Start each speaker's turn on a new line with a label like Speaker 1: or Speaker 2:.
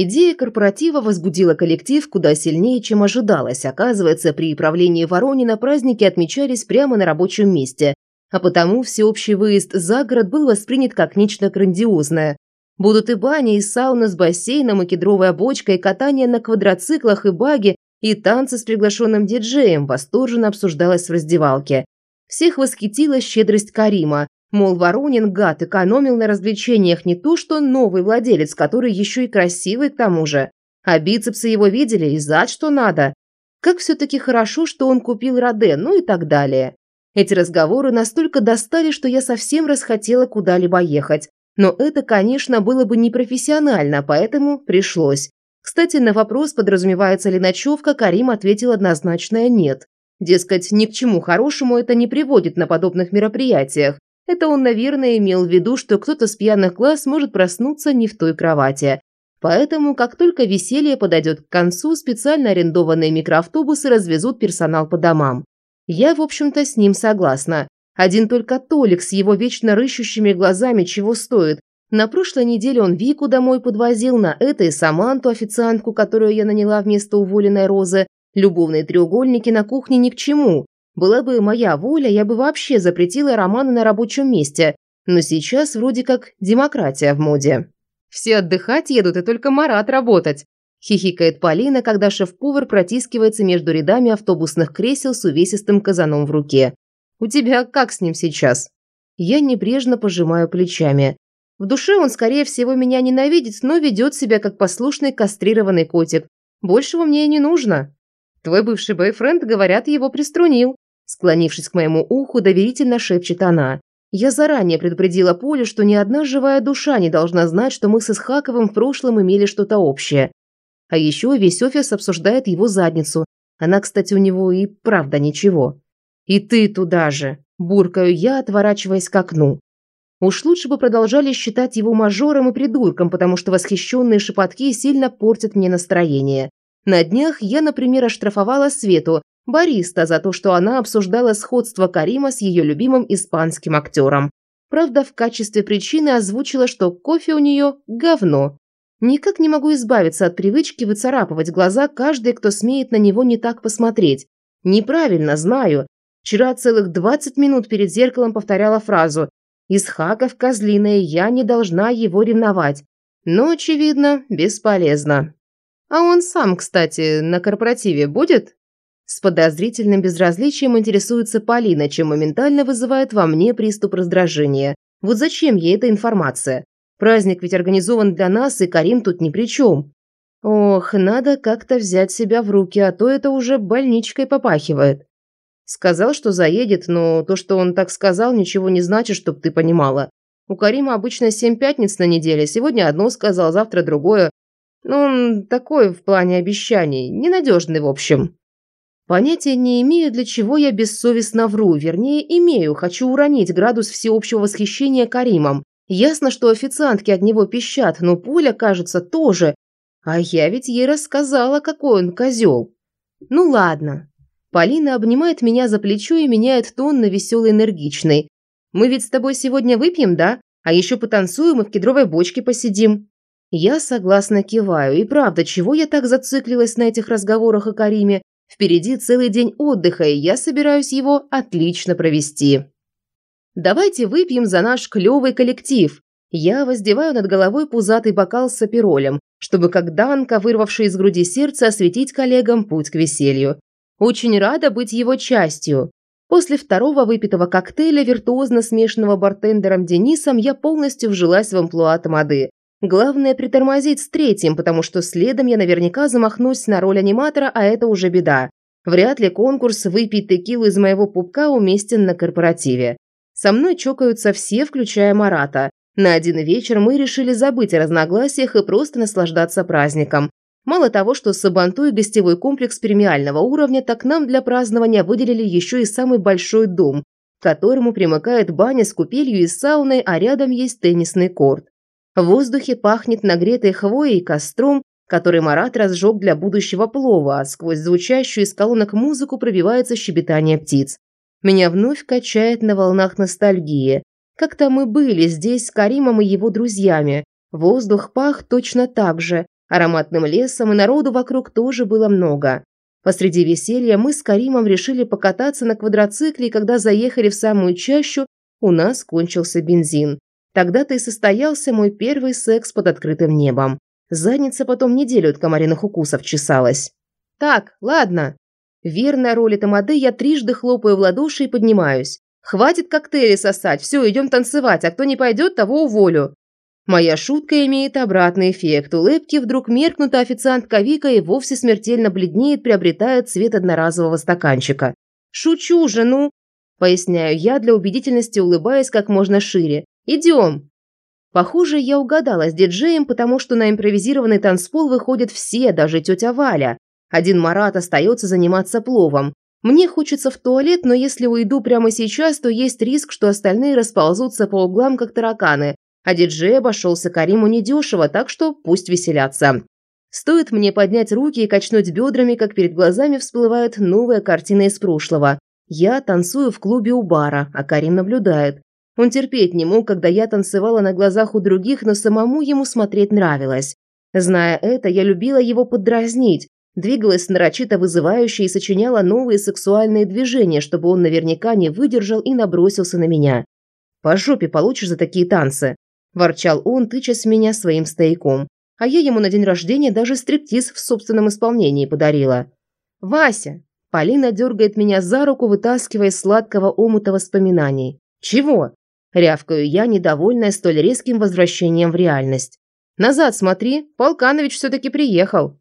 Speaker 1: Идея корпоратива возбудила коллектив куда сильнее, чем ожидалось. Оказывается, при правлении Воронина праздники отмечались прямо на рабочем месте, а потому всеобщий выезд за город был воспринят как нечто грандиозное. Будут и бани, и сауна с бассейном, и кедровая бочка, и катание на квадроциклах, и баги, и танцы с приглашенным диджеем восторженно обсуждалось в раздевалке. Всех восхитила щедрость Карима. Мол, Воронин, гад, экономил на развлечениях не то, что новый владелец, который еще и красивый к тому же. А бицепсы его видели и зад что надо. Как все-таки хорошо, что он купил Роде, ну и так далее. Эти разговоры настолько достали, что я совсем расхотела куда-либо ехать. Но это, конечно, было бы непрофессионально, поэтому пришлось. Кстати, на вопрос, подразумевается ли ночевка, Карим ответил однозначное «нет». Дескать, ни к чему хорошему это не приводит на подобных мероприятиях. Это он, наверное, имел в виду, что кто-то с пьяных глаз может проснуться не в той кровати. Поэтому, как только веселье подойдет к концу, специально арендованные микроавтобусы развезут персонал по домам. Я, в общем-то, с ним согласна. Один только Толик с его вечно рыщущими глазами чего стоит. На прошлой неделе он Вику домой подвозил, на этой Саманту, официантку, которую я наняла вместо уволенной Розы. Любовные треугольники на кухне ни к чему. Была бы моя воля, я бы вообще запретила романы на рабочем месте. Но сейчас вроде как демократия в моде. Все отдыхать едут, и только Марат работать. Хихикает Полина, когда шеф-повар протискивается между рядами автобусных кресел с увесистым казаном в руке. У тебя как с ним сейчас?» Я небрежно пожимаю плечами. В душе он, скорее всего, меня ненавидит, но ведет себя как послушный кастрированный котик. Большего мне и не нужно. Твой бывший бойфренд, говорят, его приструнил. Склонившись к моему уху, доверительно шепчет она. Я заранее предупредила Поле, что ни одна живая душа не должна знать, что мы с Исхаковым в прошлом имели что-то общее. А еще весь офис обсуждает его задницу. Она, кстати, у него и правда ничего. «И ты туда же!» – буркаю я, отворачиваясь к окну. Уж лучше бы продолжали считать его мажором и придурком, потому что восхищенные шепотки сильно портят мне настроение. На днях я, например, оштрафовала Свету, бариста, за то, что она обсуждала сходство Карима с ее любимым испанским актером. Правда, в качестве причины озвучила, что кофе у нее – говно. Никак не могу избавиться от привычки выцарапывать глаза каждый, кто смеет на него не так посмотреть. Неправильно, знаю, Вчера целых 20 минут перед зеркалом повторяла фразу «Исхаков козлиная, я не должна его ревновать». Но, очевидно, бесполезно. А он сам, кстати, на корпоративе будет? С подозрительным безразличием интересуется Полина, чем моментально вызывает во мне приступ раздражения. Вот зачем ей эта информация? Праздник ведь организован для нас, и Карим тут ни при чем. Ох, надо как-то взять себя в руки, а то это уже больничкой попахивает. Сказал, что заедет, но то, что он так сказал, ничего не значит, чтоб ты понимала. У Карима обычно семь пятниц на неделе. Сегодня одно сказал, завтра другое. Ну, он такой в плане обещаний. Ненадежный, в общем. Понятия не имею, для чего я бессовестно вру. Вернее, имею. Хочу уронить градус всеобщего восхищения Каримом. Ясно, что официантки от него пищат, но Пуля, кажется, тоже. А я ведь ей рассказала, какой он козел. Ну ладно, Полина обнимает меня за плечо и меняет тон на веселый энергичный. «Мы ведь с тобой сегодня выпьем, да? А еще потанцуем и в кедровой бочке посидим». Я согласно киваю. И правда, чего я так зациклилась на этих разговорах о Кариме? Впереди целый день отдыха, и я собираюсь его отлично провести. Давайте выпьем за наш клевый коллектив. Я воздеваю над головой пузатый бокал с аперолем, чтобы как Данка, вырвавший из груди сердце, осветить коллегам путь к веселью. Очень рада быть его частью. После второго выпитого коктейля, виртуозно смешанного бартендером Денисом, я полностью вжилась в амплуа тамады. Главное притормозить с третьим, потому что следом я наверняка замахнусь на роль аниматора, а это уже беда. Вряд ли конкурс «Выпить текилу из моего пупка» уместен на корпоративе. Со мной чокаются все, включая Марата. На один вечер мы решили забыть о разногласиях и просто наслаждаться праздником. Мало того, что Сабантуй – гостевой комплекс премиального уровня, так нам для празднования выделили еще и самый большой дом, к которому примыкает баня с купелью и сауной, а рядом есть теннисный корт. В воздухе пахнет нагретой хвоей и костром, который Марат разжег для будущего плова, а сквозь звучащую из колонок музыку пробивается щебетание птиц. Меня вновь качает на волнах ностальгии. Как-то мы были здесь с Каримом и его друзьями. Воздух пах точно так же, ароматным лесом, и народу вокруг тоже было много. Посреди веселья мы с Каримом решили покататься на квадроцикле, и когда заехали в самую чащу, у нас кончился бензин. Тогда-то и состоялся мой первый секс под открытым небом. Задница потом неделю от комариных укусов чесалась. Так, ладно. Верная роль Тамады, я трижды хлопаю в ладоши и поднимаюсь. Хватит коктейли сосать, все, идем танцевать, а кто не пойдет, того уволю. Моя шутка имеет обратный эффект. Улыбки вдруг меркнут, а официантка Вика и вовсе смертельно бледнеет, приобретая цвет одноразового стаканчика. «Шучу же, ну!» Поясняю я, для убедительности улыбаясь как можно шире. «Идем!» Похоже, я угадала с диджеем, потому что на импровизированный танцпол выходят все, даже тетя Валя. Один Марат остается заниматься пловом. Мне хочется в туалет, но если уйду прямо сейчас, то есть риск, что остальные расползутся по углам, как тараканы, а диджей обошелся Кариму недешево, так что пусть веселятся. Стоит мне поднять руки и качнуть бедрами, как перед глазами всплывает новая картина из прошлого. Я танцую в клубе у бара, а Карим наблюдает. Он терпеть не мог, когда я танцевала на глазах у других, но самому ему смотреть нравилось. Зная это, я любила его поддразнить, двигалась нарочито вызывающе и сочиняла новые сексуальные движения, чтобы он наверняка не выдержал и набросился на меня. «По жопе получишь за такие танцы», – ворчал он, тычась меня своим стояком. А я ему на день рождения даже стриптиз в собственном исполнении подарила. «Вася!» – Полина дергает меня за руку, вытаскивая сладкого омута воспоминаний. «Чего?» – рявкаю я, недовольная столь резким возвращением в реальность. «Назад смотри, Полканович все-таки приехал».